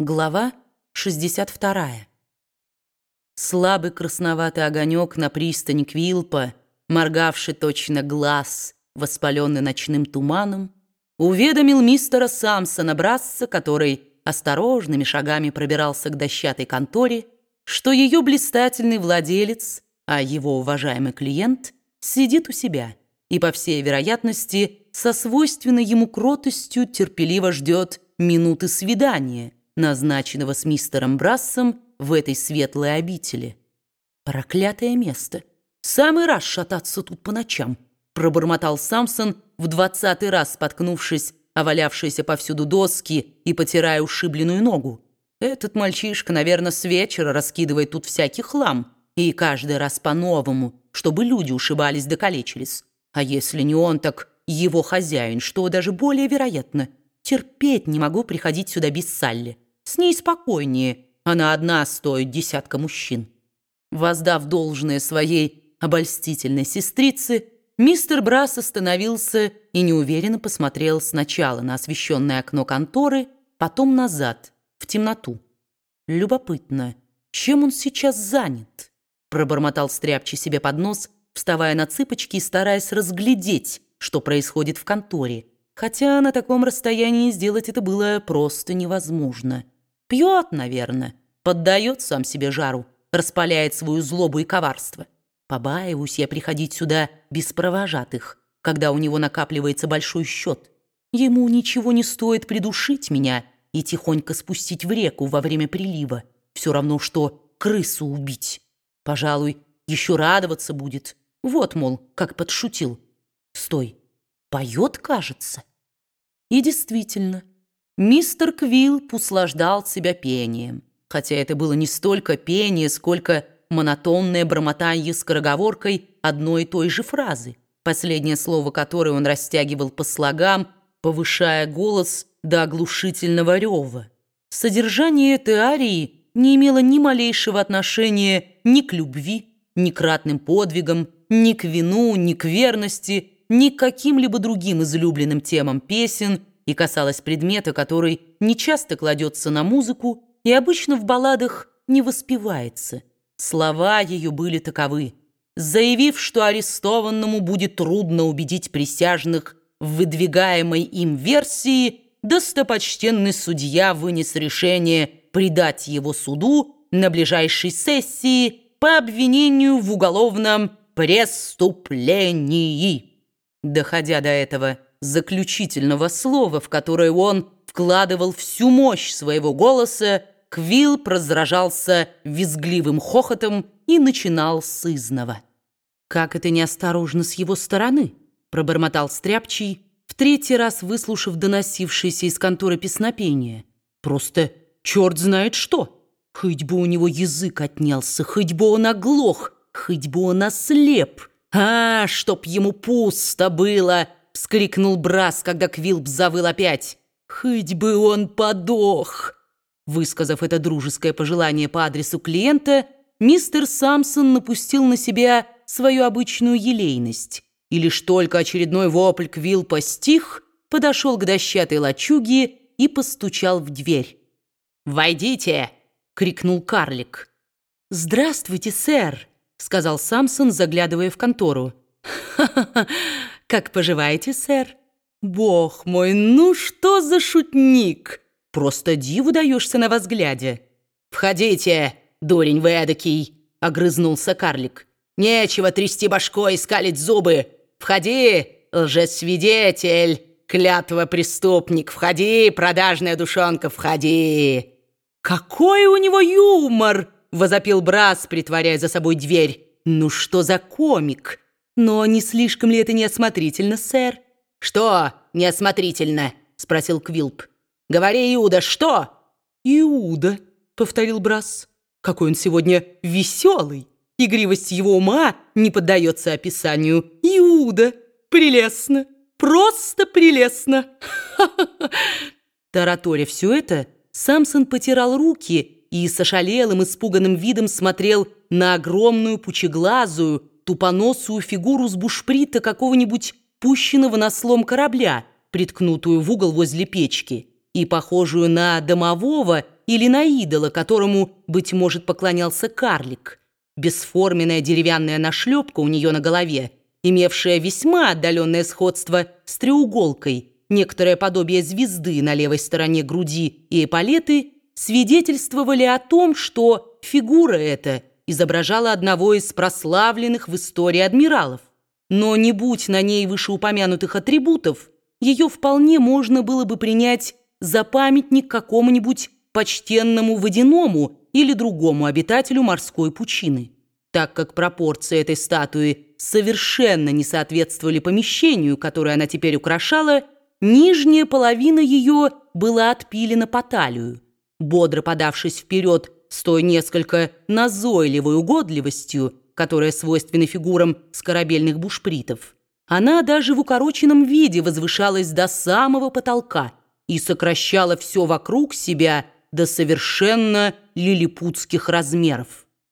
Глава 62. Слабый красноватый огонек на пристани Квилпа, моргавший точно глаз, воспаленный ночным туманом, уведомил мистера Самсона Брасса, который осторожными шагами пробирался к дощатой конторе, что ее блистательный владелец, а его уважаемый клиент, сидит у себя и, по всей вероятности, со свойственной ему кротостью терпеливо ждет минуты свидания – назначенного с мистером Брассом в этой светлой обители. Проклятое место. Самый раз шататься тут по ночам, пробормотал Самсон, в двадцатый раз споткнувшись о валявшиеся повсюду доски и потирая ушибленную ногу. Этот мальчишка, наверное, с вечера раскидывает тут всякий хлам, и каждый раз по-новому, чтобы люди ушибались да калечились. А если не он, так его хозяин, что даже более вероятно. Терпеть не могу приходить сюда без Салли. С ней спокойнее, она одна стоит десятка мужчин. Воздав должное своей обольстительной сестрице, мистер Брас остановился и неуверенно посмотрел сначала на освещенное окно конторы, потом назад, в темноту. Любопытно, чем он сейчас занят? Пробормотал стряпчий себе под нос, вставая на цыпочки и стараясь разглядеть, что происходит в конторе, хотя на таком расстоянии сделать это было просто невозможно. Пьет, наверное, поддает сам себе жару, распаляет свою злобу и коварство. Побаиваюсь я приходить сюда без провожатых, когда у него накапливается большой счет. Ему ничего не стоит придушить меня и тихонько спустить в реку во время прилива. Все равно, что крысу убить. Пожалуй, еще радоваться будет. Вот, мол, как подшутил. Стой, поет, кажется. И действительно, Мистер Квилп услаждал себя пением, хотя это было не столько пение, сколько монотонное бормотанье скороговоркой одной и той же фразы, последнее слово которой он растягивал по слогам, повышая голос до оглушительного рева. Содержание этой арии не имело ни малейшего отношения ни к любви, ни к ратным подвигам, ни к вину, ни к верности, ни к каким-либо другим излюбленным темам песен, и касалась предмета, который нечасто кладется на музыку и обычно в балладах не воспевается. Слова ее были таковы. Заявив, что арестованному будет трудно убедить присяжных в выдвигаемой им версии, достопочтенный судья вынес решение предать его суду на ближайшей сессии по обвинению в уголовном преступлении. Доходя до этого заключительного слова, в которое он вкладывал всю мощь своего голоса, Квилл разражался визгливым хохотом и начинал с изного. «Как это неосторожно с его стороны!» — пробормотал Стряпчий, в третий раз выслушав доносившееся из конторы песнопение. «Просто черт знает что! Хоть бы у него язык отнялся, хоть бы он оглох, хоть бы он ослеп! А, чтоб ему пусто было!» — вскрикнул Брас, когда Квилп завыл опять. «Хоть бы он подох!» Высказав это дружеское пожелание по адресу клиента, мистер Самсон напустил на себя свою обычную елейность. И лишь только очередной вопль Квилпа стих, подошел к дощатой лачуге и постучал в дверь. «Войдите!» — крикнул карлик. «Здравствуйте, сэр!» — сказал Самсон, заглядывая в контору. «Ха-ха-ха! Как поживаете, сэр? Бог мой, ну что за шутник? Просто диву даешься на взгляде. Входите, дурень вы эдакий, огрызнулся карлик. Нечего трясти башкой и скалить зубы. Входи, лжесвидетель, клятва преступник. Входи, продажная душонка, входи. Какой у него юмор! Возопил Брас, притворяя за собой дверь. Ну что за комик? «Но не слишком ли это неосмотрительно, сэр?» «Что неосмотрительно?» — спросил Квилп. «Говори, Иуда, что?» «Иуда», — повторил Брас. «Какой он сегодня веселый! Игривость его ума не поддается описанию. Иуда! Прелестно! Просто прелестно!» Тараторя все это, Самсон потирал руки и с ошалелым, испуганным видом смотрел на огромную пучеглазую, тупоносую фигуру с бушприта какого-нибудь пущенного на слом корабля, приткнутую в угол возле печки, и похожую на домового или на идола, которому, быть может, поклонялся карлик. Бесформенная деревянная нашлепка у нее на голове, имевшая весьма отдаленное сходство с треуголкой, некоторое подобие звезды на левой стороне груди и эполеты, свидетельствовали о том, что фигура эта изображала одного из прославленных в истории адмиралов. Но не будь на ней вышеупомянутых атрибутов, ее вполне можно было бы принять за памятник какому-нибудь почтенному водяному или другому обитателю морской пучины, так как пропорции этой статуи совершенно не соответствовали помещению, которое она теперь украшала, нижняя половина ее была отпилена по талию. Бодро подавшись вперед с той несколько назойливой угодливостью, которая свойственна фигурам с бушпритов, она даже в укороченном виде возвышалась до самого потолка и сокращала все вокруг себя до совершенно лилипутских размеров.